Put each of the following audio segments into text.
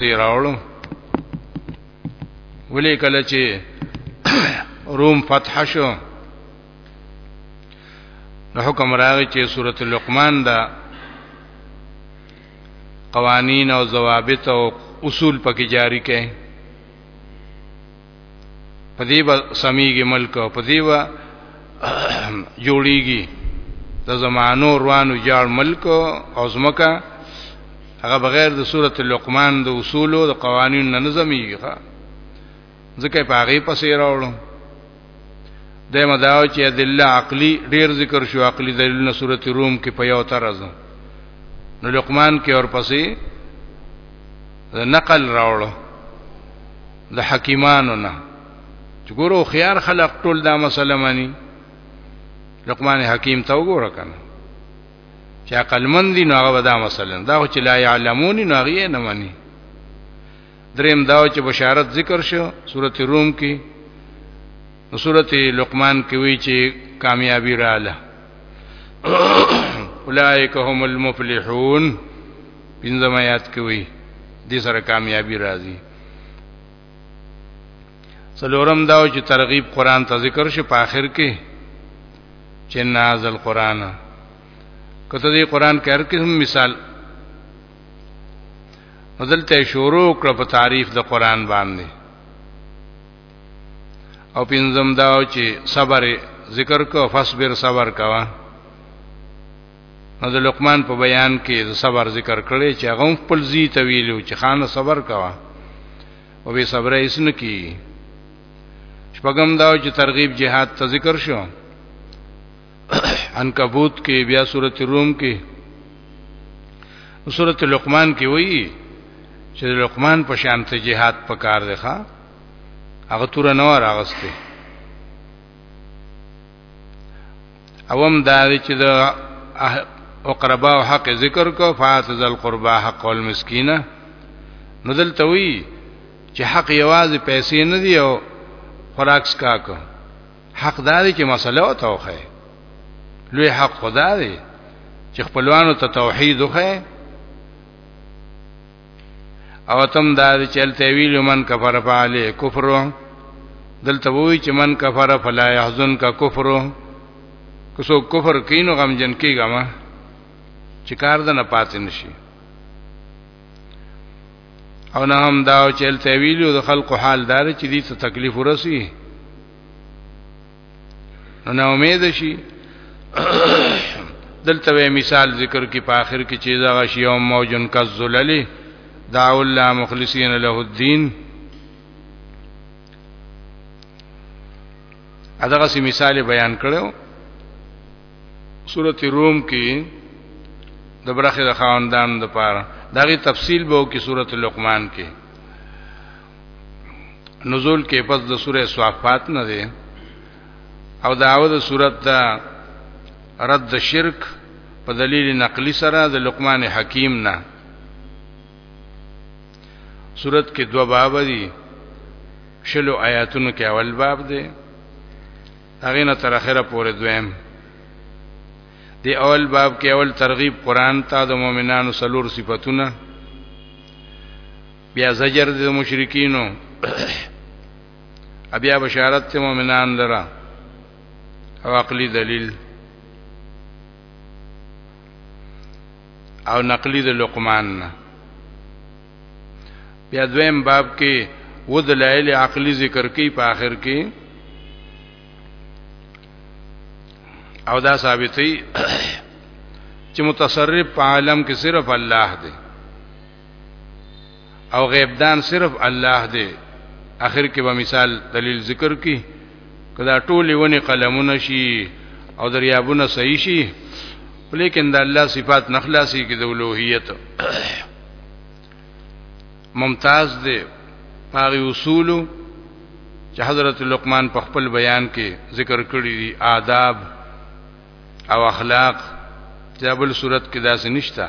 دی راوړو ولې کله چې روم فتح شو نو حکم راغی چې سورۃ لقمان دا قوانین او ضوابط او اصول پکې جاری کړي په دې به سميږي ملک او په دې به جوړيږي د زمانو روانو جاړ ملک او زمکه هغه بغیر د سورۃ لقمان د اصولو د قوانینو نه نظميږي ځکه په هغه پسې راوړو د مداو چې دل عقلی ډیر ذکر شو عقلی دلیلونه سورۃ روم کې په یو طرز نو لقمان کې اور پسې د نقل راوړو د حکیمانو نه چې ګورو خيار خلق ټول دا مسله مانی لقمان حکیم ته وګوره کنه چې عقل مند دي نو هغه دا مسله دا چې لا يعلمون نو هغه نه مانی دریم دا چې بشارت ذکر شو سورته روم کې نو سورته لقمان کې وی چې کامیابی رااله اولائک هم المفلحون پنځم آیات کې وی دې سره کامیابی راځي څلورم دا چې ترغیب قران ته ذکر شي په آخر کې چې نازل قران کته دې قران کې هر قسم مثال نزلته شروع کړ په تعریف د قران باندې او پنځم دا چې صبر ذکر کو فصبر صبر کوا نو د لقمان په بیان کې د صبر ذکر کړي چې هغه خپل زی ته ویلو چې خان صبر کوا او به صبر یې سن کی شپږم دا چې ترغیب جهاد ته ذکر شو عنکبوت کې بیا سورته روم کې سورته لقمان کې وایي چې لقمان په شان ته جهاد پکار دی ښا هغه تور نه و راغسته اوم دا چې د اقربا او حق ذکر کو فات ذل قربا حق المسکینه نو دلته وی چې حق یوازې پیسې نه دی او خوراک سکا کو حق دا دی چې مسله او توخه لوی حق خدا دی چې خپلوانو ته توحید وخه او تم دا چلته ویل من کفر فعلی کفر دلته وی چې من کفر فلا يحزن کا کفر کوسو کفر کینو غم جن کیګه ما چې کار د نه پاتې نشي او نه هم دا چلته ویلو د خلق حال دار چې دې ته تکلیف ورسی نو نا امید شي دلته مثال ذکر کی په آخر کې چې دا غشی او موجن کذللی دعو الله مخلصین له الدین اداغه سی مثال بیان کړو سورته روم کې د برخه د خاندان د پاره دغه تفصیل به کې سورته لقمان کې نزول کې پس د سوره صافات نه دی او داو د صورت دا رد شرک په دلیل نقلی سره د لقمان حکیم نه صورت کې دو باب دي شلو آیاتونو کې اول باب دی هغه نه تر اخره پورې دویم دی اول باب کې اول ترغیب قران ته د مؤمنانو سلور صفاتونه بیا زجر د مشرکینو بیا بشارت ته مؤمنان لره او عقلی دلیل او نقلی د لقمان نه بیا دویم باب کې و دلایل عقلی ذکر کوي په آخر کې او دا ثابتې چې متصرف په عالم کې صرف الله دی او غیب دان صرف الله دی اخر کې به مثال دلیل ذکر کی کدا ټول ونی قلمونه شي او دریابونه صحیح شي ولیکن د الله صفات نخلاصي کې د اولوہیت ممتاز دی هغه اصول چې حضرت لقمان په خپل بیان کې ذکر کړی دي آداب او اخلاق چې بل صورت کې داسې نشته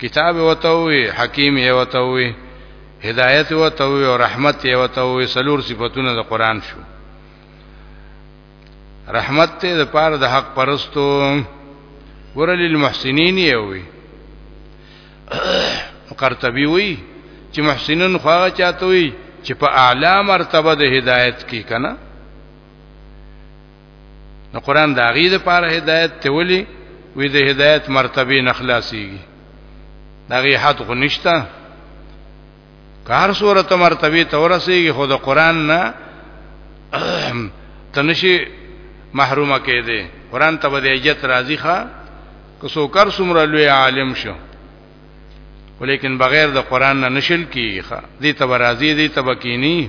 کتاب وتوي حکیم یې وتوي هدایت وتوي او رحمت یې وتوي سلور صفاتونه د قران شو رحمت ته د پاره د حق پرستو ورل المحسنین یې وي قرطبي وي چې محسنون خو هغه چاته وي چې په اعلی مرتبه د هدایت کې کنه نو قران دا غي د پاره هدایت ته ولي وي د هدایت مرتبه نه خلاصيږي دا غي حد خو نشتا کار صورت مرتبه تورسيږي خو د قران نه تنشي محرومه کېده قران ته به اجت راضي ښا که سو کر سمره لوی عالم شو ولیکن بغیر د قران نه نشل کیږي دي ته راضي دي ته بکینی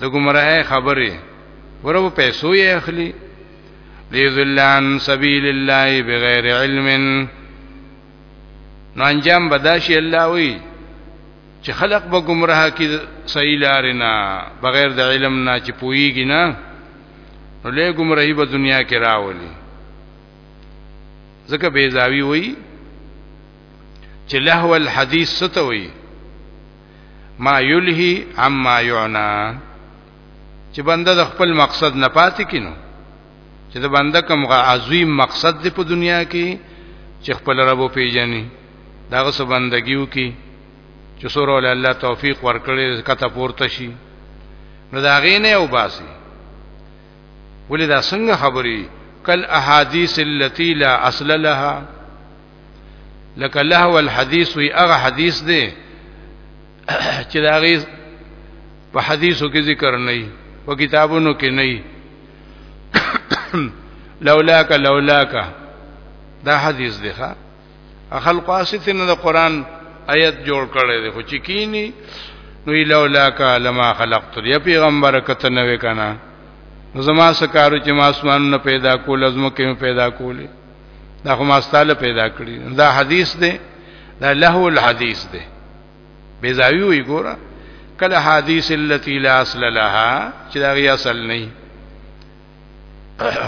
د ګمراهه خبره ورو پیسو یې اخلي لیذلان سبیل الله بغیر علم نو انجام بداشي الله وی چې خلق به گمراه کی صحیح لارنا بغیر د علم نه چې پویږي نه نو له گمراهی په دنیا کې راولي ځکه بیزاوی وی چې لهو الحدیث ستوي ما یلهی عما یعنا چې بنده د خپل مقصد نه پاتې کینو چې د بنده کوم عظیم مقصد دی په دنیا کې چې خپل رب پیژني داغه سو بندګیو کې چې سره ول الله توفیق ورکړي کته پورته شي نو دا غینه او باسي ولې دا څنګه خبري کل احادیث التي لا اصل لها لکه لهو الحديث وی هغه حدیث دی چې دا غي په حدیثو کې ذکر نه وي په کتابونو کې نه وي لولاک لولاک دا حدیث دی ښا خلق واسطه نه د قران آیت جوړ کړي دی خو چې کینی نو لولاک لما خلقت یا پیغمبر کته نه وکنه زما سکارو چې ما اسمانونه پیدا کول ازمکه پیدا کولې دا خو ما ستاله پیدا کړی دا حدیث دی دا له الحدیث دی بیزاوی وی ګوره کله حدیث التي لا اصل لها چې دا غي اصل نه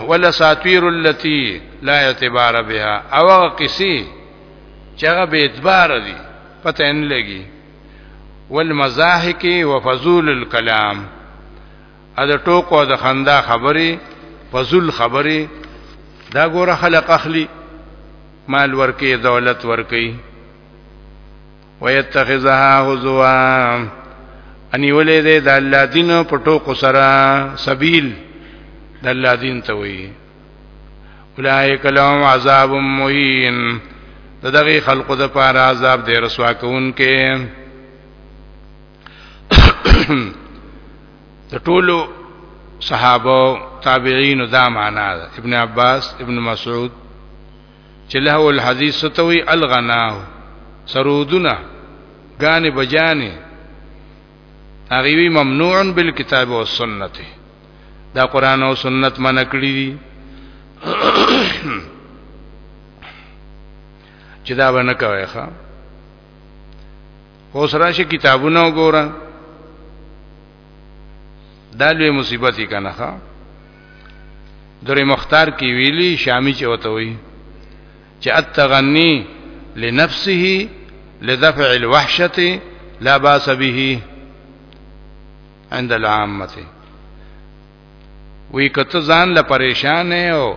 ولا ساتویر التي لا اعتبار بها او قصي چې هغه به اعتبار دي پته نه لګي والمزاحک وفضول الكلام ا د ټوکو او د خندا خبرې فزول خبرې دا ګوره خلق اخلي مال ورکي دولت ورکي ويتخذها هزوا اني ولې دې د الله دین په ټوکو سره سبیل د الله دین ته وي اولائک لهم عذاب مهین دغه خلقو د پاره عذاب دې رسوا کوونکې د ټولو صحابه تابعین دا معنا ده ابن عباس ابن مسعود چې له الحدیث ستوي الغنا سرودنا غان بجانه هغه ممنوع بالکتاب والسنه دا قران او سنت منع کړی دي چې دا باندې کوي ښا اوس راشه کتابونه وګوره دا لوی مصیبت یې کنه ښا درې مختار کې ویلي شامی چې وته وي چې التغنی لنفسه لدفع الوحشه لا باس به عند العامه وی کته ځان له پریشان او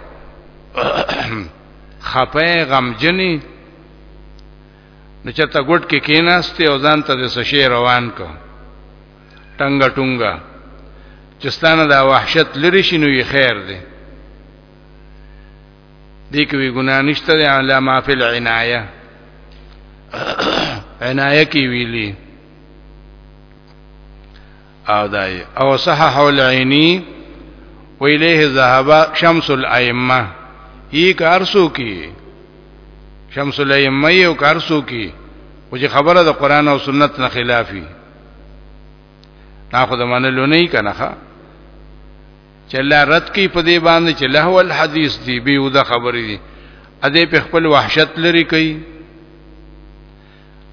خپه غمجنی نو چرته ګډ کې کیناسته او ځان ته د سشي روان کو ټنګه ټنګه چې ستانه دا وحشت لري شنو یې خیر دی دې کوي ګنا نشته دی علامه فی العنایه عنایه کی ویلی او دای او صحح العینی و الیه ذهب شمس الائمه ای کارسو کی شمس الائمه یو کارسو کی او چې خبره د قران او سنت نه خلافی ناخو د منلو نه کنه ښا چې الله رد کی په دې باندې چې له ول حدیث دی به او د خبرې دی ا دې په خپل وحشت لري کوي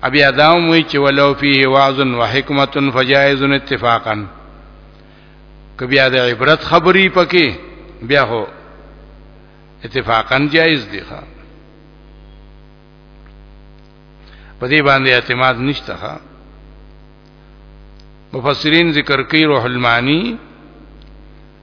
ابي ادم وی چې ولو فيه وعظ وحکمت فجائز اتفاقا کبیا د عبرت خبري پکې بیا هو اتفاقا جائز دي ښا په دې باندې اعتماد نشته ښا مفسرین ذکر کوي روح المانی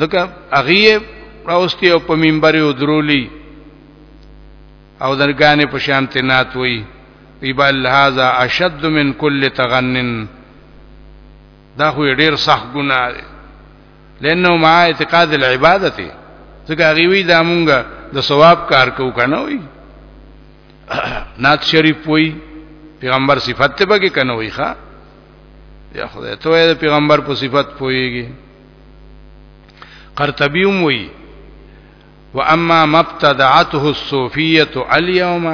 ځکه هغه راوستي او په منبر یو درولی او درګانې په شان تنات وی وی بل هاذا اشد من کل تغنن دا خو ډیر سخت ګناه دی لانه ما اعتقاد العبادت ځکه هغه وی دا مونږه د ثواب کار کو کنه وی نات شریف وی پیغمبر صفت ته بګی کنه وی ښا یا خدای ته د پیغمبر په صفت پويږي قرطبی وی واما مبتدعته الصوفيه اليوم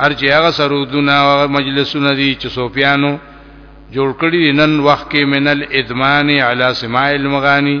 ارجه هغه سرودونه او مجلسونه دي چې صوفیانو جوړ کړی نن وخت کې منل ادمان علی سماع المغانی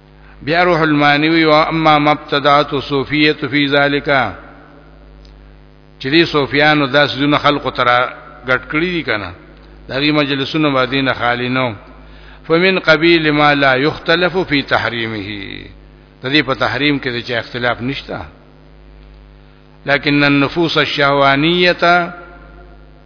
بیا روح المانی وی او اما مبتدعت صوفیه فی ذالک چې دې صوفیانو داس دونه خلق تر غټ کړی دي کنه دغه مجلسونه باندې نه خالی نو فمن قبیل ما لا یختلف فی تحریمه د دې په تحریم کې چې اختلاف نشته لكن النفوس الشهوانيه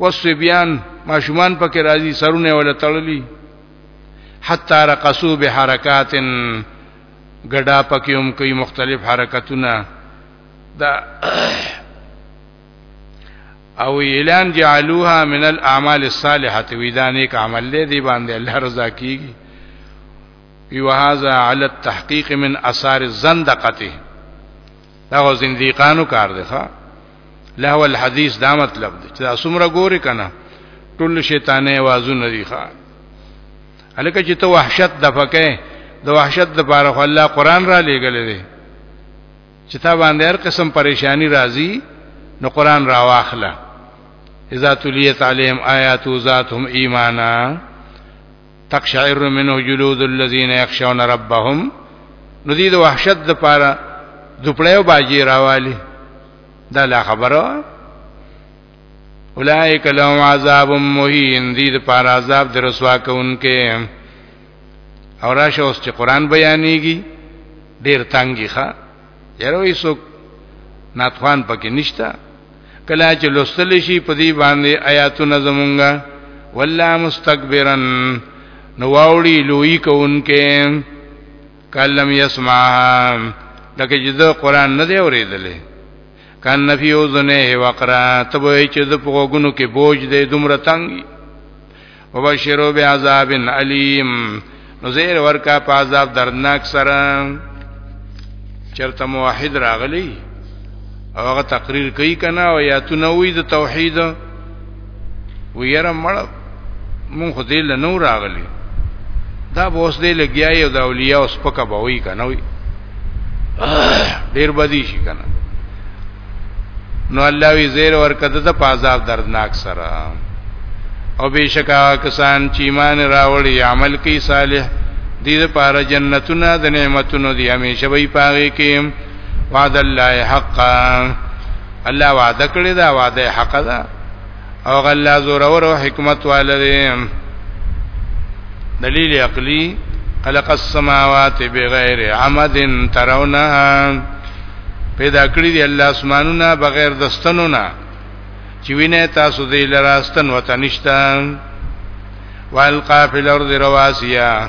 وسبيان ماشومان پکې راځي سرونه ولا تړلي حتا رقصو بحرکات ګډا پکې هم کوي مختلف حرکتونه دا او اعلان جعلوها من الاعمال الصالحه وی دا نیک عمل دی دی باندې الله رضا کیږي وی وهذا على التحقيق من اثار الزندقه دا زنديقانو کار دی ښا لهو الحدیث دا مطلب دی چې دا څومره ګوري کنه ټول شیطانې आवाजونه دي ښا الکه چې ته وحشت د فکه د وحشت د بار خو الله قران را لېګل دی چې تا باندې هر قسم پریشانی راځي نو قران را واخله اذا تلیت علیم آیات ذاتهم ایمانا تقشعر منه جلود الذين يخشون ربهم نو دې د وحشت د پاره دوپړیو باجی راوالی دا لا خبره اولائک لهم عذاب مهین دې د پاره عذاب در رسوا کوونکې او راشه اوس چې قران بیانېږي ډېر تنګي ښه یره وې څوک ناتخوان پکې نشتا کله چې لوستل شي په دې باندې آیاتونه زمونږه ولا مستكبرن نو واوړي لوی کوونکې کلم يسمعها لکه چې دا قران نه دی اورېدلې کان نفی وزنه وقرا تبوی چې د پوغونو کې بوج دی دومره تنګي وبشروا بعذاب الیم نو زیر ورکا په عذاب دردناک سره چرته موحد راغلی او هغه تقریر کوي کنه او یا تو نه وی د توحید ویره مړ مون خو دې له نور راغلی دا بوس دې لګیا یو د اولیاء اوس پکا به وی کنه وی ډیر بدی شي کنه نو الله وی زیر ورکده د پازاب دردناک سره او بشکا کسان چې ایمان راوړي عمل کوي صالح دې لپاره جنتونه د نعمتونو دی همیشه وي پاره کې وعد الله حقا الله وعده کړی دا وعده حق ده او غلا زور او حکمت والده دلیل عقلی خلق السماوات بغیر عمد ترونها پیدا کړی دی الله اسمانونه بغیر دستنو نه چې وینه تاسو دې لراستن وته نشته والقافل ارض رواسیا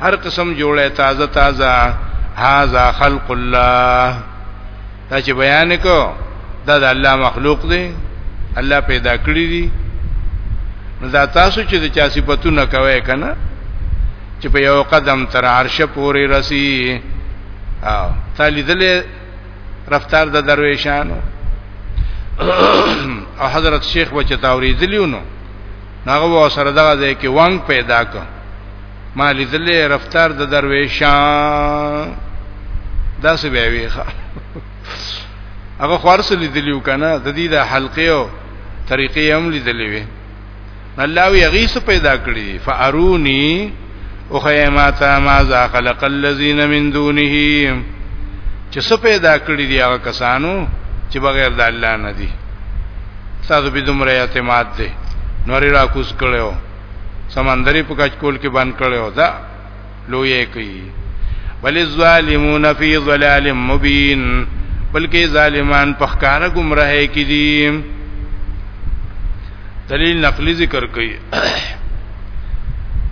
هر قسم جوړه تازه تازه هاذا خلق الله دا چې بیان کو دا د الله مخلوق دی الله پیدا کړی دی نو دا تاسو چې د چا صفاتونه کوي کنه چې په یو قدم تر عرش پورې رسی او تالی دلې رفتار د درویشانو او حضرت شیخ بچ تاوریدلیو نو هغه سره دغه ځای کې وانګ پیدا کړ ما لیدلې رفتار د درویشان دا څه بیا ویخه هغه خورس لیدلیو کنه د دې د حلقې او طریقې هم لیدلې وي الله وی غیس پیدا کړی فارونی او خیماتا ما ذا خلق الذین من دونه چې څه پیدا کړی دی هغه کسانو چې بغیر د الله نه دي تاسو به دومره اعتماد دي نور را کوس کړو سمندري په کچکول کې بند کړي او دا لوی کوي بل الظالمون فی ظلال مبین بلکې ظالمان په ښکارا گمراهي کې دي دلیل نقلی ذکر کوي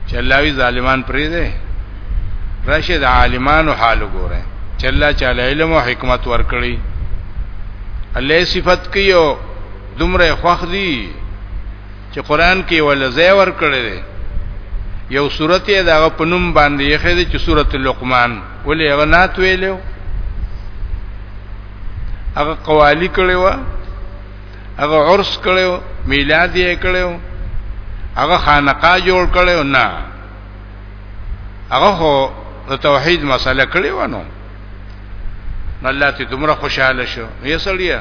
چې الله وی ظالمان پرې دي راشد عالمانو حال وګوره چې الله تعالی علم او حکمت ورکړي الله صفت کوي دومره خوخ دي چې قران کې ول زې ور کړی دی یو سورته یې دغه پنوم باندې یې خېده چې سورته لقمان ولې هغه نات ویلو هغه قوالی کړي و هغه عرس کړي و میلاد یې کړي و هغه خانقاه جوړ کړي و نه هغه هو د توحید مسله کړي و نو الله ته دومره خوشاله شو یې سړیا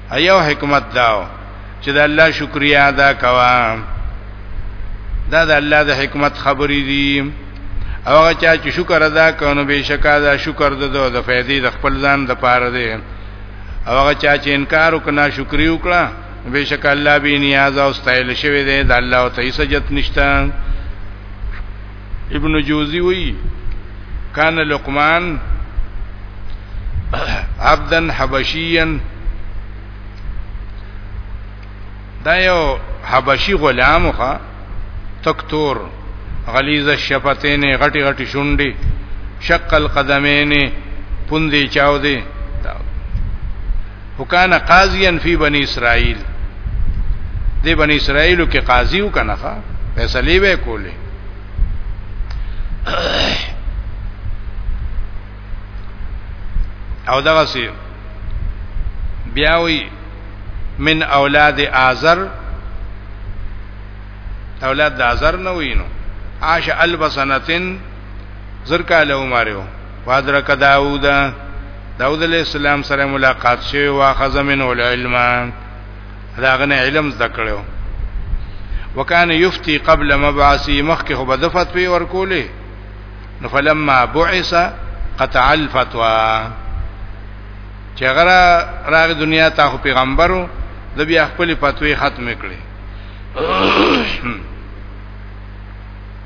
ایو حکمت داو چې د الله شکریا ادا کوا دا د الله د حکمت خبرې دي او هغه چا چې شکر ادا کونه به شکا دا شکر د دوه د فائدې د خپل ځان د پاره دی او هغه چا چې انکار وکنا شکرې وکړه به شکا الله به نیاز او استایل شوی دی د الله او تعالی سجت نشته ابن جوزی وی کان لقمان عبدا حبشيا دا یو حبشي غلام خو تکتور غلیظ الشفتین غټي غټي شونډي شق القدمین پوندې چاو دي وکانه قاضیا فی بنی اسرائیل دی بنی اسرائیلو کې قاضی وکنه فیصله به کوله او دغه سی بیاوی من اولاد آزر اولاد آزر نه وینو عاش البسنتن زر کاله عمره وادرک داوود داوود علیہ السلام سره ملاقات شوی واخذ منه العلم داغنه علم ذکرو وکان یفتی قبل مبعثی مخکې هو بدفت پی ورکولې نو فلما بعث قطع الفتوا چې غره راغ دنیا ته پیغمبرو د بیا خپل فتوی ختم کړي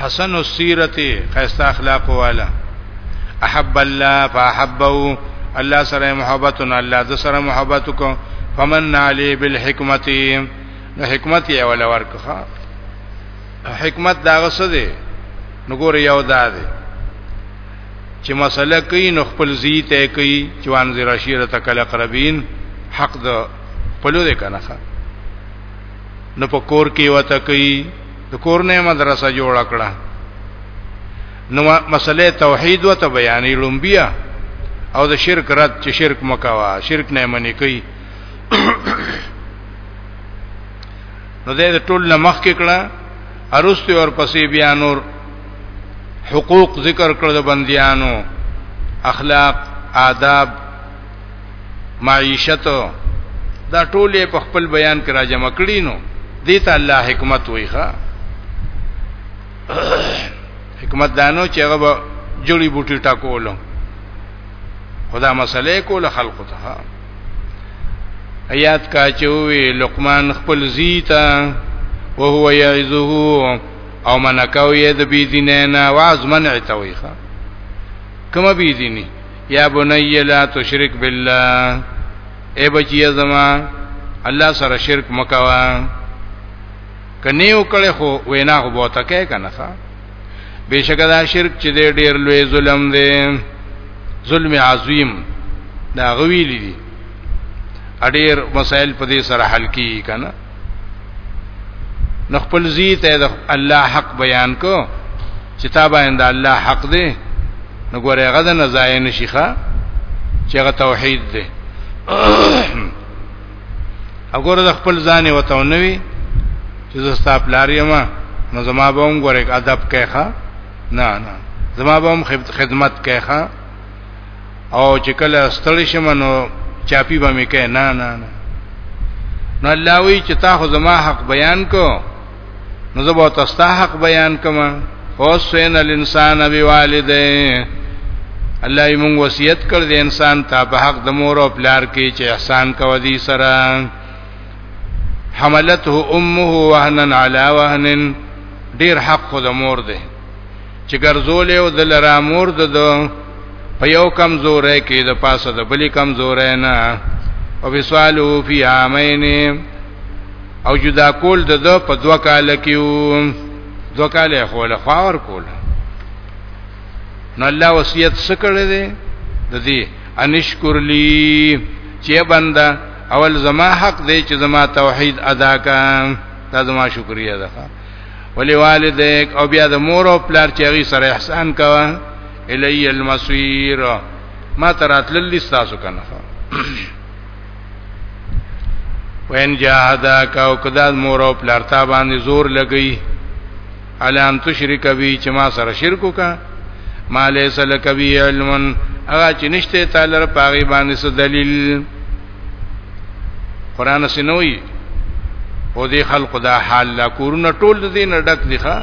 حسن السیرت خیسته اخلاق والا احب الله فاحبه الله سره محبت نه الله د سره محبت کو فمن علی بالحکمت نو حکمت یې ولا ورکخه حکمت دا غسه دی نو ګور یو دا دی چې مسله کوي نو خپل زی ته کوي چې وان زی رشیره تکل قربین حق د پلو دې کنه نو په کور کې وته کوي د کورنۍ مدرسه جوړ کړه نو مسله توحید وته بیانې لومبیا او د شرک رد چې شرک مکوا شرک نه منې کوي نو د ټول نه مخ کې کړه ارست اور پسې بیا نور حقوق ذکر کړ د بندیانو اخلاق آداب معیشت دا ټوله په خپل بیان کې راجمع کړي نو دې ته الله حکمت وایي ښا حکمت دانو چې هغه جوړي بوټي ټاکولو خدا مسئله کوله خلق ته آیات کا چوي لقمان خپل زیتا او هو یعزه او منکاو یې د بی دینه نه واز منع تویخه کما بی دینی یا بنی لا تشرک بالله اے بچی زما الله سره شرک مکوا کني یو کړه خو وینا خو بوته کې کنه ښا بشکره دا شرک چې ډیر لوی ظلم دی ظلم عظیم دا غوی لیدي اډیر مسائل په دې سره حل کی کنه نخپل زی ته الله حق بیان کو چې تا باندې الله حق دی نو ګوره هغه د نزای نشيخه چې هغه توحید دی وګوره د خپل ځان وته نوي چې زستا پلاریما نو زما به هم ګوره ادب کېخه نه نه زما به هم خدمت کېخه او چې کله ستړي شم نو چاپی به مې کې نه نه نه نو الله وی چې تا خو زما حق بیان کو نو زه به تاسو حق بیان کوم او سین الانسان بوالده الله یې مونږ وصیت کړ دې انسان ته په حق د مور او پلار کې چې احسان کوو دې سره حملته امه وهنا علی وهن ډیر حق خو د مور دی چې ګرځولې او د لرا مور د په یو کمزورې کې د پاسه د بلی کمزورې نه او بسوالو فی عامین او جدا کول د ده په دوه کال کې وو دوه کال یې خوله خواور کول نو الله وصیت سکړه دی د دې انشکر لی چې بندا اول زما حق دی چې زما توحید ادا کړم دا زما شکریا ده ولی والدیک او بیا د مور او پلار چې هغه سره احسان کوا الی المسیر ما تراتل لستاسو کنه وین جاهدا کا او کدا مور او پلارتا باندې زور لګی علام تشرک بی چې ما سره شرک وکا ما لیس لک بی علم اغا چې نشته تعالی پاغي باندې څه دلیل قران سينوي او دې خلق دا حال لا کورونه ټول دې نه ډک دي ښا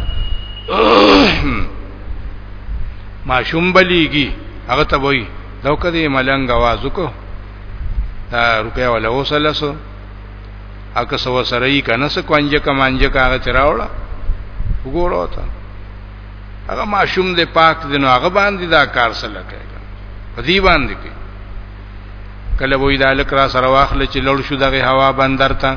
ما شوم بلیږي هغه ته وای دا کدی ملنګ आवाज وکړو دا روپیا ولا وسلسو اکه سو سره یې کنه س کوانجه کمانجه کاغه چراوړه وګورو ته هغه ماشوم دې پاک دې نو هغه باندې دا کار سره کوي په دې باندې کوي کله وې دا لکرا سره واخل چې لړ شو دغه هوا بندر ته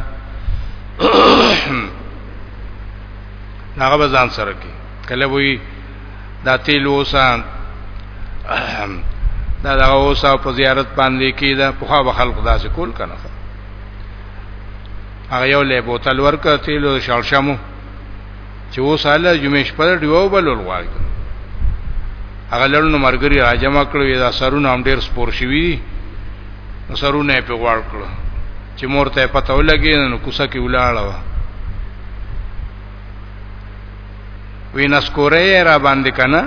هغه ځان سره کوي کله وې دا تیل اوسه دا دا اوسه په زیارت باندې کې دا په خوا خلق داسې کول کنه هغه یو له بوتل ورکه تیل او شړشمو چې اوسه له جمعې شپه دیو بلول غواړي هغه لړنو مرګري راجم کړو دا سرونه هم ډیر سپور شوی سرونه په غوړ کړو چې مور ته پته ولګي نو کوسه کې ولاړه وی نسکوره را باندې کنه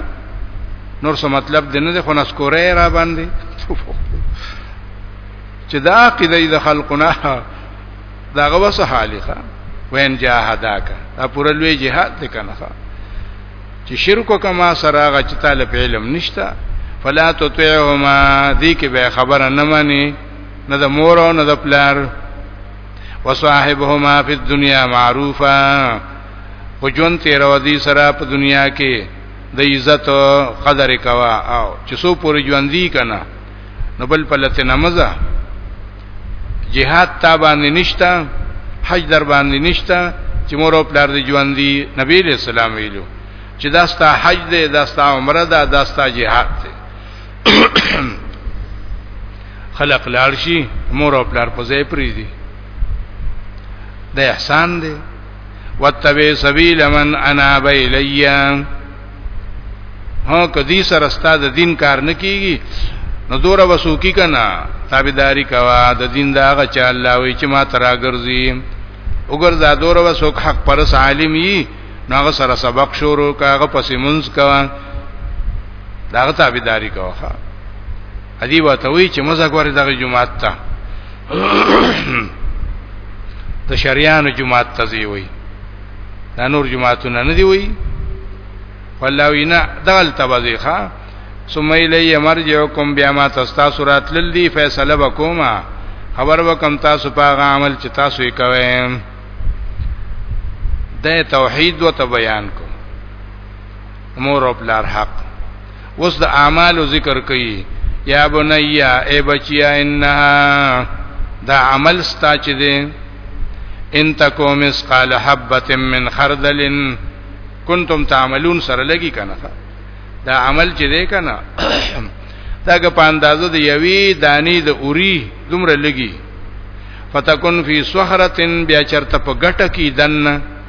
نور څه مطلب دی نه خو نسکوره را باندې چې دا عقیده د خلقنا دا غوسه حالخه وین جاهداک دا پوره لوی جهاد دی کنه چې شرک کما سره غ چې طالب علم نشتا فلا تطعهما دې کې به خبره نه مانی نه د مور او نه د پلار وصاحبهما فی الدنیا معروفا په ژوند تیر او دی سره په دنیا کې د عزت قدر کوا او چې سو پوری ژوند دی کنه نو بل په لته نمازه جهاد تا باندې نشتا حج در باندې نشتا چې مور او پلار دی ژوند دی نبی له سلام ویلو چې داستا حج دی داستا عمره ده داستا جهاد دی خلق لار شي مور او پلار په ځای پری دي د احسان دی وتبع سبیل من اناب الیا ها کدی سره استاد دین کار نه کیږي نو دور وسوکی کنا تابعداری کوا د دین دا غ چا الله وی چې ما ترا ګرځي وګرځا دور وسوک حق پرس عالم یي ناغه سره سبق شروع کاغه پسې منځ کوا داغه تابعداري کوخه ادي وته وی چې مزه غوري دغه جمعات ته د شریانو جمعات ته زی وی دا نور جمعاتونه نه دی وی والله وینا دغل تبذیخه ثم الی مرجعکم بیا ما تاسو راتلل دی فیصله وکوما خبر وکم تاسو پاغه عمل چې تاسو یې کوئ د توحید و ته بیان کو مور او بلار حق اوس د اعمالو ذکر کوي یا بنیا ای بچیا انها دا عمل ستا چې دی ان تکو مسقال حبه من خردل کنتم تعملون سره لګی کنه دا عمل چې دی کنه داګه په اندازو د یوی دانی د اوری دومره لګی فتکون فی صخرتن بیا چرته په غټه کې دنه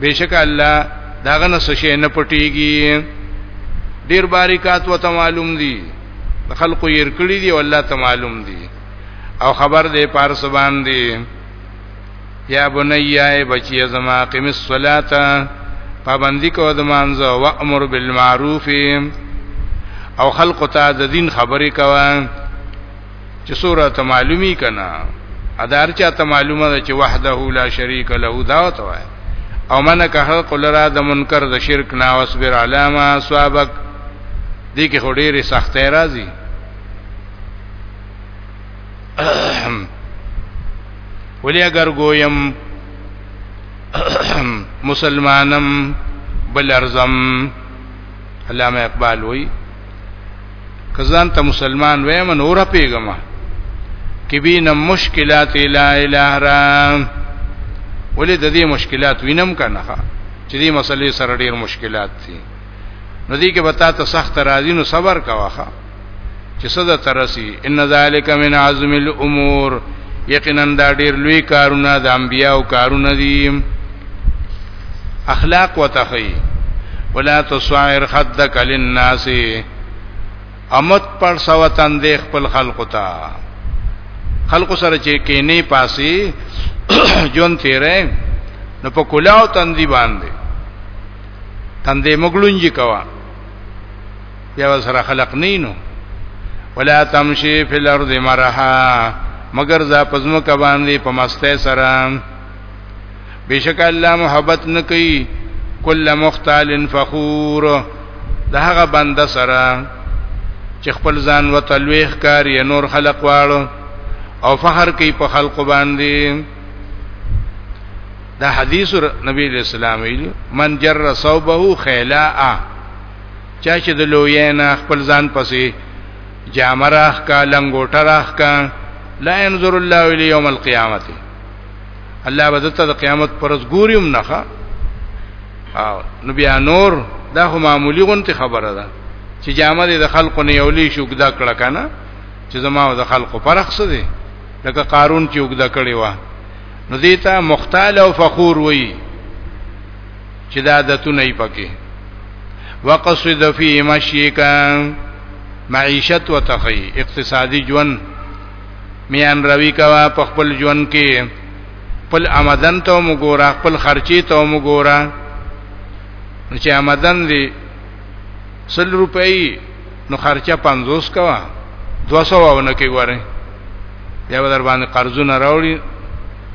بشک الله داغه نه سشي نه پټيږي ډیر باریکات وته معلوم دي خلقو ير کړی دي والله ته معلوم دي او خبر دې پار سبان دي یا بنیا بچی زما قم الصلاه پابندی کو د مانزه او امر بالمعروف او خلق ته د دین خبرې کوه چې سوره ته معلومی کنا ادار چا ته معلومه ده چې وحده لا شریک له دا ته وای او من که حق لرا د منکر د شرک نا واصبر علامه سوابک دې کې هډېری سختې راځي ولی اگر گویم مسلمانم بل ارزم علامه اقبال وی کزان ته مسلمان وایم نور پیغام کبین مشکلات لا اله را ولې د دې مشکلات وینم کنه چې دې مسلې سره ډېر مشکلات دي نو دې کې بتا ته سخت راځي نو صبر کاوه چې صدا ترسي ان ذالک من عزم الامور یقینا دا ډېر لوی کارونه د انبیانو کارونه دي اخلاق وتخی ولا تصائر خدک للناس امت پر سوتن دی خپل خلق تا خلق سره چې کینې پاسي جون تیرې نو په کلاو تندې باندې تندې مګلونجي کوا بیا سره خلق نینو ولا تمشي فی الارض مرحا مگر ز پزمو ک باندې په مسته سره بشک الله محبت نه کوي کل مختال فخور دا هغه بنده سره چې خپل ځان وتلويخ کار یې نور خلق واړو او فخر کوي په خلق باندې دا حدیث نبی رسول الله من جر صوبه خیلاء چا چې د لوینا خپل ځان پسې جامراخ کا لنګوټراخ کا لا ينظر الله الى يوم القيامه الله بدته د قیامت پرز ګوریم نه ښا او نو بیا نور دا خو معمولی غونته خبره ده چې جامه د خلکو نه یولې شو ګدا کړه کنه چې زما او د خلکو فرق څه دی لکه قارون چې وګدا کړی و نو دیتا مختال او فخور وای چې دا عادتونه یې پکې وقصد فی مشیکا معیشت وتخی اقتصادی ژوند میان روی کوا په خپل ژوند کې خپل آمدن ته وګوره خپل خرچي ته وګوره نو چې آمدن دی 100 روپۍ نو خرچه 50 کوا 200 ونه کې وره یا در باندې قرضونه راوړي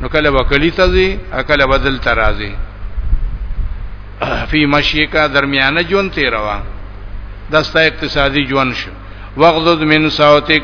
نو کله وکلی ته ځي کله بدل ته راځي فی مشیکا درمیانه جون تیروا دستا اقتصادی جون شو وغضض من صوتک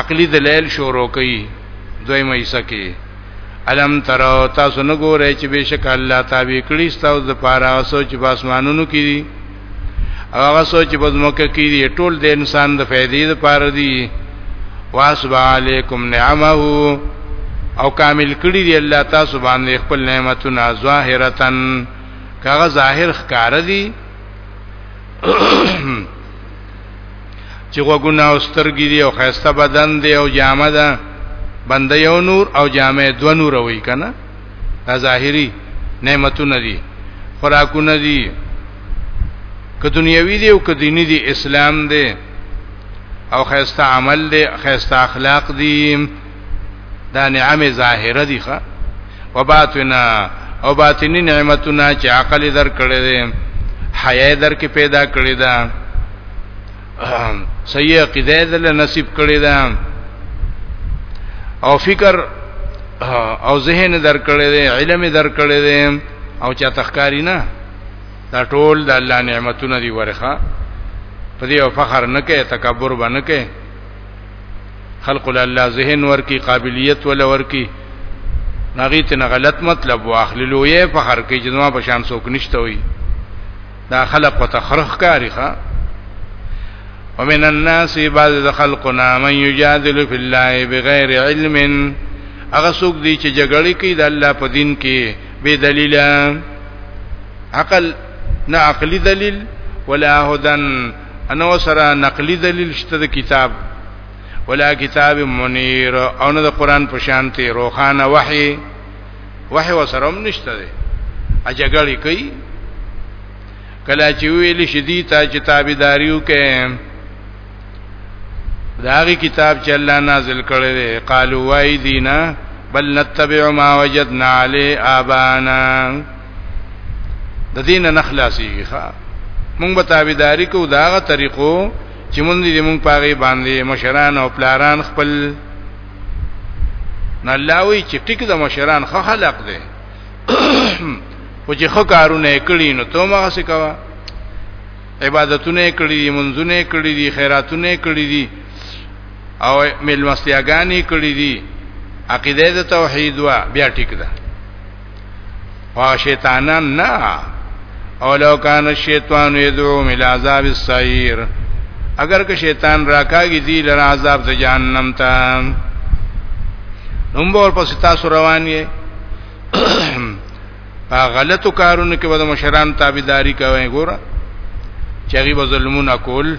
عقلی دلیل شروع کوي دویمه حصہ کې علم تر تاسو نه ګورئ چې بشک الله تابع کړی تاسو د پاره سوچ په اسمانونو کې دي هغه سوچ په ځمکه کې دي ټول د انسان د فائدې لپاره دي واسب علیکم نعمه او کامل کړی دی الله تاسو باندې خپل نعمتونه ظاهرتن کغه ظاهر ښکار دي چې غوګونه او سترګې دي او خيسته بدن دی او جامه ده بند یو نور او جامه دو نور وي کنه دا ظاهري نعمتونه دي خوراکونه دي که دنیوي دي او که دیني دي اسلام دی او خيسته عمل دی خيسته اخلاق دي دا نعم ظاهره دي ښا وباتنا او باطنی نعمتونه چې عقل در کړی دی حیا در کې پیدا کړی دا صحیح عقیده در نصیب کړی دا او فکر او ذهن در کړی دی علم در کړی دی او چا تخکاری نه دا ټول د الله نعمتونه دی ورخه په دې او فخر نه کې تکبر باندې کې خلق الله ذهن ورکی قابلیت ول ورکی ناغی ته غلط مطلب واخلي لوی فخر کوي چې نو په شان څوک نشته وي دا خلق وتخرخ کاری ښا ومن الناس بعض خلقنا من يجادل في الله بغير علم هغه څوک دی چې جګړه کوي د الله په دین کې بے دلیل عقل نه عقلی دلیل ولا هدن انو سره نقلی دلیل شته د کتاب ولا کتاب منیر او نه د قران په شانته روخانه وحی وحی وسره هم نشته دی اجګړی کوي کله چې ویل شدی تا چې تابعداریو کې داغي کتاب چې الله نازل کړی دی قالو وای دینا بل نتبع ما وجدنا علی آبانا د دین نه خلاصيږي ښا مونږ به تابعداري کو داغه طریقو چې مونږ دې مونږ پاغي باندې مشران او پلاران خپل نه لاوي چې ټیک د مشران خو خلق دي خو چې خو کارونه کړی نو ته ما څه کوا عبادتونه کړی دي منځونه کړی دي خیراتونه کړی دي او ملمستیاګانی کړی دي عقیده د توحید وا بیا ټیک ده او شیطانان نه او لو کان الشیطان یدعو الى عذاب السعیر اگر که شیطان راکاږي دی لره عذاب د جهنم ته نوم ور پس تاسو روان یې په غلطو کارونو کې به د مشران تابعداري کوي ګوره چې هغه ظلمونه کول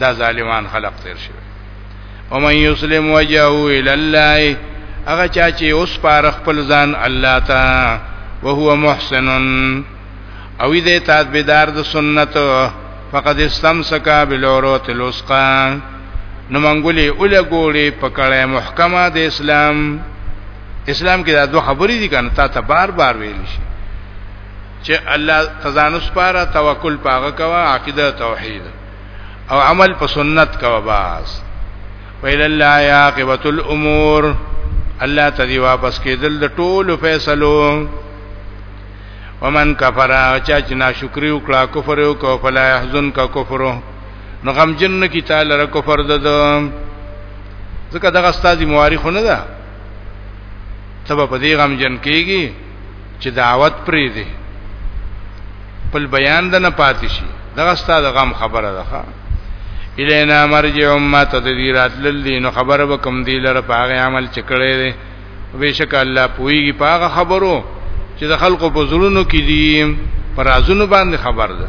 دا ظالمان خلق تیر شوی او من یسلم وجهه الی الله هغه چا چې اوس پار خپل ځان الله تا او هو محسن او دې تابعدار د سنت فقد استمسک بالعروت الوثقا نو منګولې اوله ګوړې پکړې محکمه د اسلام اسلام کې دا دوه خبرې دي کنه تا ته بار بار ویل شي چې الله تزانس پاره توکل پاغه کوا عقیده توحید او عمل په سنت کوه باز ویل الله یا عاقبت الامور الله ته دی واپس کېدل د ټولو فیصلو ومن کفر چا چې ناشکری وکړه کفر وکړه فلا يحزن کا کفر نو غم جن کی تعالی را کفر ده ځکه دغه استاد مورخ نه ده تبه په دې غم جن کیږي چې دعوت پرې دی خپل بیان د نه پاتې شي دغه ستاسو غم خبره ده الینا مرج امه تدبیرات للی نو خبره وکم دی لره پاغه عمل چکړې دی وبشک الله پویږي پاغه خبرو چې د خلکو په زړونو کې دي پرازونو باندې خبر ده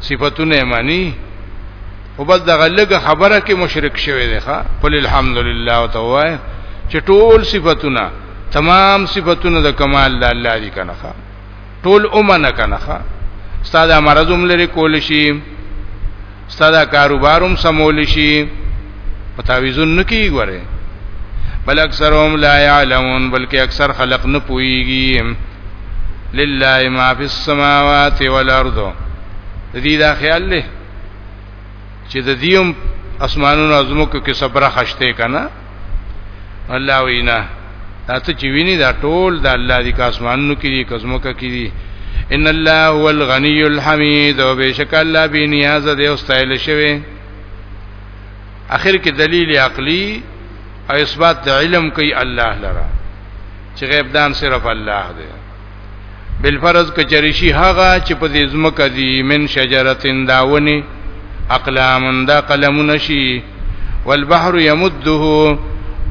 صفاتونه معنی او بس دغه لګه خبره کې مشرک شوی دی ښا قل الحمدلله او توای چې ټول صفاتونه تمام صفاتونه د کمال د الله دي کنه ښا ټول اومنه کنه ښا استاد مرزم لري کول شي استاد کاروباروم سمول شي په تعویذون نه کیږي ګوره بل اکثرهم لا يعلمون بلکې اکثر خلق نه پويږي لله ما فی السماوات والارض دې دا خیال له چې د دیوم اسمانونو ازمکو کې صبر خشته کنه الله وینا تاسو چې ویني دا ټول د الله دی کا اسمانونو کې دي کزمکه کې دي ان الله هو الغنی الحمید او بشک الله بی نیاز دی او استایل شوی اخر کې دلیل عقلی او اثبات د علم کوي الله لرا چې غیب دان صرف الله دی بل فرض کچری شي هغه چې په دې زمکه دي من شجرتین داونی اقلام دا قلمون شي والبحر يمده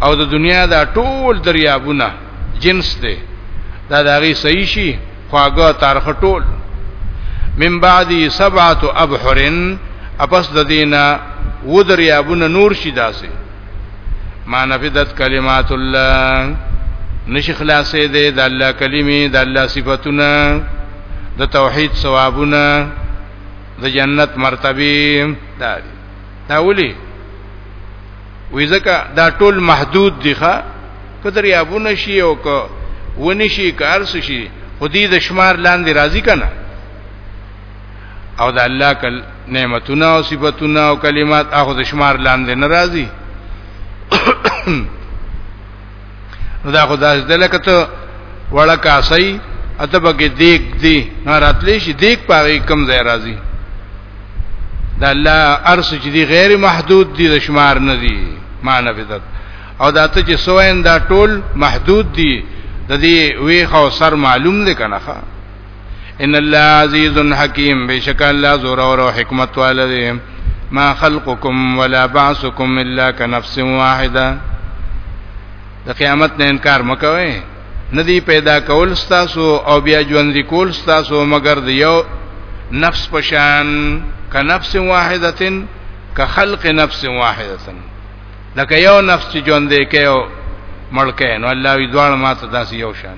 او د دنیا دا ټول دریابونه جنس دی دا دغه صحیح شي خواګه تارخ ټول من بعد سبعه ابحرن اپس د دینه ودریابونه نور شي داسې ما نفدت کلمات الله نشي خلاصې دې د الله کلمې د الله صفاتونه د توحید ثوابونه د جنت مرتبه دا دا ولي وی ځکه دا ټول محدود دي ښا کدر یابونه شي او که ونی شي کار شي خودی د شمار لاندې راضی کنه او د الله کل نعمتونه او صفاتونه او کلمات هغه د شمار لاندې ناراضي نو دا خدای دې لکه ته وړه کاسي اته بګه دیک دی ناراتلی شي دیک پاره کم ځای راځي دا الله ارس چې دی غیر محدود دی د شمار نه دی معنفذت او دا ته چې سوین دا ټول محدود دی د دې ویخ او سر معلوم دی کنه ان الله عزیز حکیم بشک الله زور او حکمت والده ما خلقکم ولا بعثکم الا كنفس واحده د قیامت نه انکار مکوئ ندی پیدا کول ستاسو او بیا ژوند کول ستاسو مگر د یو نفس پشان ک نفس واحدتن ک خلق نفس واحدتن لکه یو نفس چې ژوند کې او مړ کې نو الله وی دوړ ماته داسې یو شان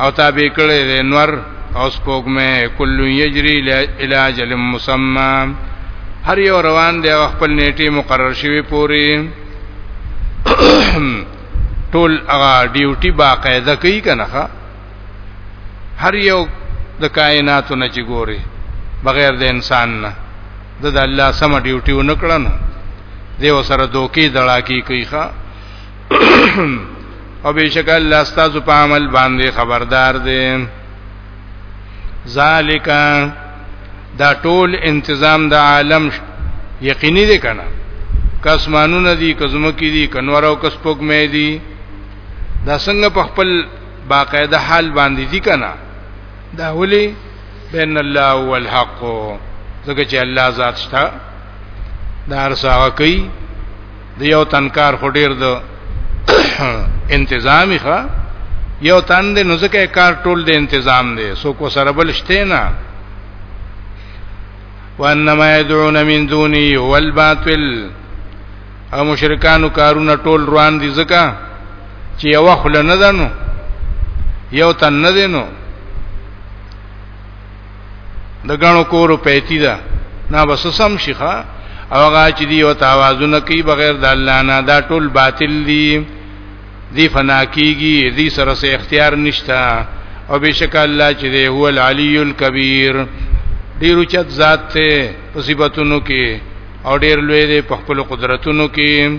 او تابع کړی د نور او سپوږمې کل یجری الی اجل مسمى هر یو روان دی خپل نیټه مقرر شوی پوری ټول هغه ډیوټي باقاعده کوي کنه هر یو د کائناتو نه چې ګوري بغیر د انسان نه د الله سم ډیوټي ونکړنو دیو سره دوکي دړاکی کوي ښا او بشک الله استاد په عمل باندې خبردار دی ذالک دا ټول انتظام د عالم یقیني دی کنه کسمانونه دي کزمکی دي کنور او کسپوک مې دي دا څنګه په خپل باقاعده حال باندې دي کنه دا ولي بین الله والحق زکه چې الله ذات شته دا هر څه کوي د یو تنکار خو ډیر د انتظامی ښه یو تن د نزدکه کار ټول د انتظام دی سو کو سره بل شته نه وانما يدعون من دوني هو الباطل او مشرکانو کارونه ټول روان دي زکه چې یو خل نه دنو یو تن نه دینو د غنو کورو پیتی ده نه بس سم شيخه او هغه چې دی او توازن کوي بغیر د الله نه دا ټول باطل دي دی فنا کیږي دی سره سه اختیار نشتا او بشک الله چې دی هو العلی الکبیر ډیر چت ذات ته صفاتونو کې او ډیر لوی دی په خپل قدرتونو کې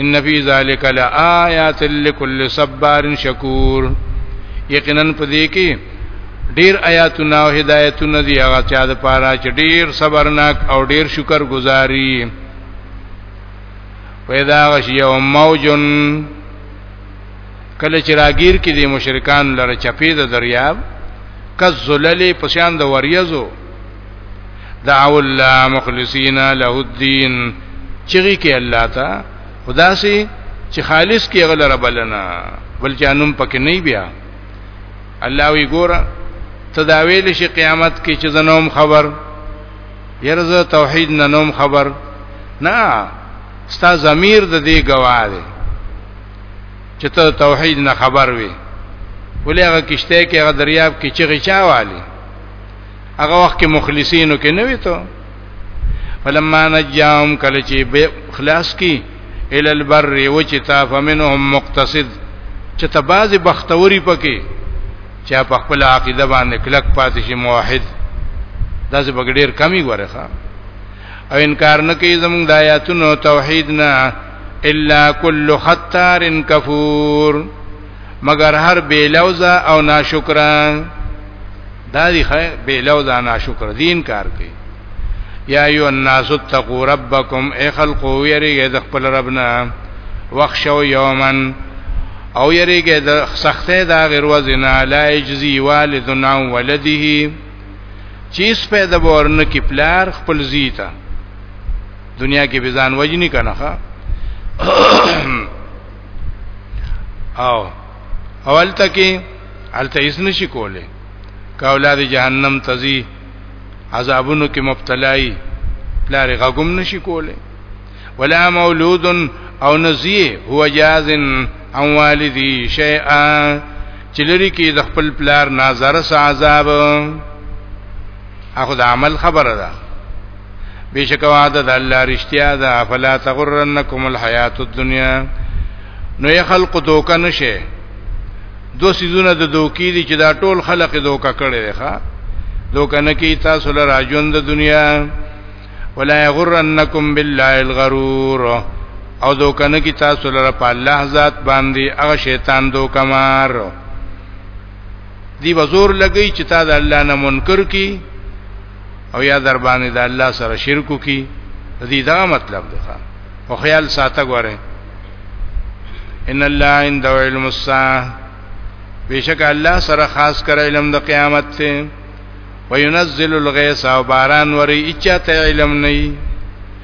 ان فی ذلک لآیات لکل صبار شکور یقینا په دې کې ډیر آیاتونه او هدایتونه دی هغه چا د پاره چې ډیر صبرناک او ډیر شکر گزاري پیدا غشی او موجن کله چې راگیر کې دي مشرکان لره چپی د دریاب کذلل پسیان د وریزو دعو الله مخلصین له الدین چغی کې الله تا خدا سي چې خالص کې غل ربلنا بل جانم پکې نه بیا الله وی ګوره تداویل شي قیامت کې چې زنوم خبر یرزه توحید نه نوم خبر نه ستا ضمیر د دې گواه دی چې ته توحید نه خبر وي ولې هغه کشته کې هغه دریاب کې چې غچا والی هغه وخت کې مخلصینو کې نه وي ته فلما نجام کله چې به خلاص کی ال البر وچتا فمنهم مقتصد چې تباز بختوري پکې چې په خپل عقیده باندې کلک پاتې شي موحد داسې بغډیر کمی ورخه او انکار نه کوي زموږ د آیاتونو توحید نه الا کل خطار کفور مگر هر بے لوزا او ناشکران دا دی خه بیلو دا ناشکر دین کار کوي یا ایو الناس اتقوا ربکم ای خلقو یریږئ د خپل ربنا وخشو یومن او یریږئ د سختې دا غیر وزنا لا اجزی والدنا ولده چیز پیدا ورن کی پلار خپل زیتا دنیا کې بزان وجنی کنه او اول تکي الته هیڅ نشي کوله کا اولاد جهنم تزي عذابونو کې مبتلای پلار غوګم نشي کوله ولا مولود او نزیه هو جازن ان والدی شیئا چلری کې د خپل پلار ناظر سا عذاب اخو د عمل خبره ده بشک وعده د الله رښتیا ده فلا تغرنکم الحیات الدنیا نو یې خلق دوکه نشه دو سيزونه د دوکې دي چې دا ټول خلق دوکه کړي دي ښا دوکه نه کی تاسو له راجوند دنیا ولا یغرنکم بالله الغرور او دوکه نه کی تاسو له په الله ذات باندې هغه شیطان دوکه مار دی بزور لګی چې تا د الله نه منکر کی او یا در باندې د الله سره شرک کی دې دا مطلب دی او خیال ساته غواره ان الله عند علم الساعه بیشک الله سره خاص کر علم د قیامت ته وينزل الغيث او باران وری اچته علم نه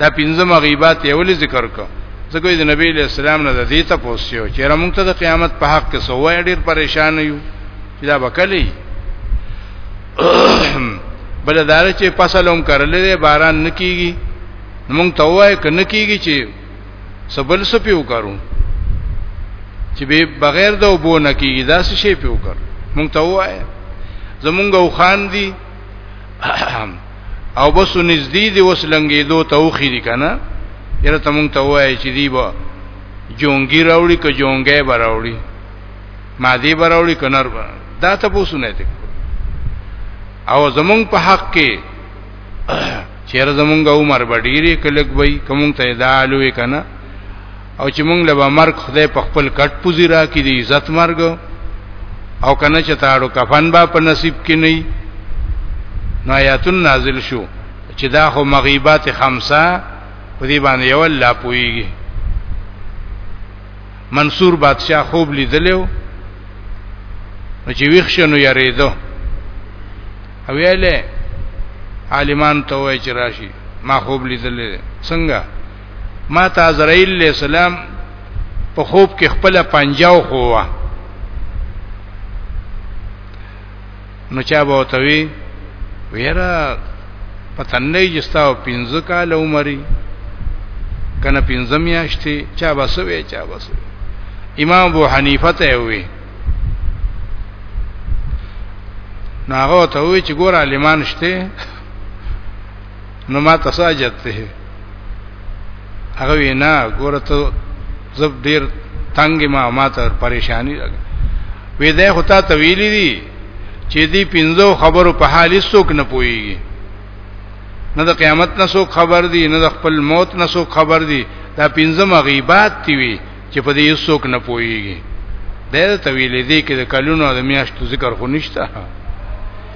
دا پنځم غیبت یې ولې ذکر کو ځکه د نبی له سلام نه د دې ته پوسیو چې را مونږ ته د قیامت په حق کې سوای ډیر پریشان یو چې دا وکړي بل دار چې فصلوم کرلې باران نکېږي مونږ ته وای کنه کېږي چې سبل سپیو کرو چې به بغیر د وبو نکېږي دا څه شی پیو کر مونږ ته وای زمونږ او خان دي او بس نږدې دی وس لنګې دو توخی دی کنه یره ته مونږ ته وایي چې دی به جونګي راوړي که جونګې به راوړي ما دی به راوړي که نر به دا ته پوسونه دی او زمونږ په حق کې چیر زمونږ عمر به ډیره کلک وي کوم ته دالوي کنه او چې مونږ له مرګ خدای په خپل کټ پوزي را کې دي عزت مرګ او کنه چې تاړو کفن با په نصیب کې نه نو آیاتن نازل شو چې دا خو مغیبات خمسه په دې باندې یو الله پويږي منصور بادشاہ خوب لیدلو نو چې ویښ شنو یریدو او ویله عالمان ته وای چې راشي ما خوب لیدلې څنګه ما ته عزرائیل علیہ السلام په خوب کې خپل پنجاو خوا نو چا به وتوي ویرا پتنې جستاو پنځه کال عمرې کنه پنځه میاشتې چا بسوي چا بسوي امام ابو حنیفه ته وی ناغه ته وی چې ګور عالمان شته نو ما تساجت ته هغه وینا ګوره ته زب ډیر تنگ ما ما ته پریشانی راغله وې ده خو تا طویل دي چې دې پینځو خبرو په حال څوک نه پويږي نه د قیامت نه څوک خبر دي نه د خپل موت نه څوک خبر دي دا پینځه مغیبات دی وی چې په دې څوک نه پويږي دا طویل دي کې د کلونو د میاشتو ذکر خو نشته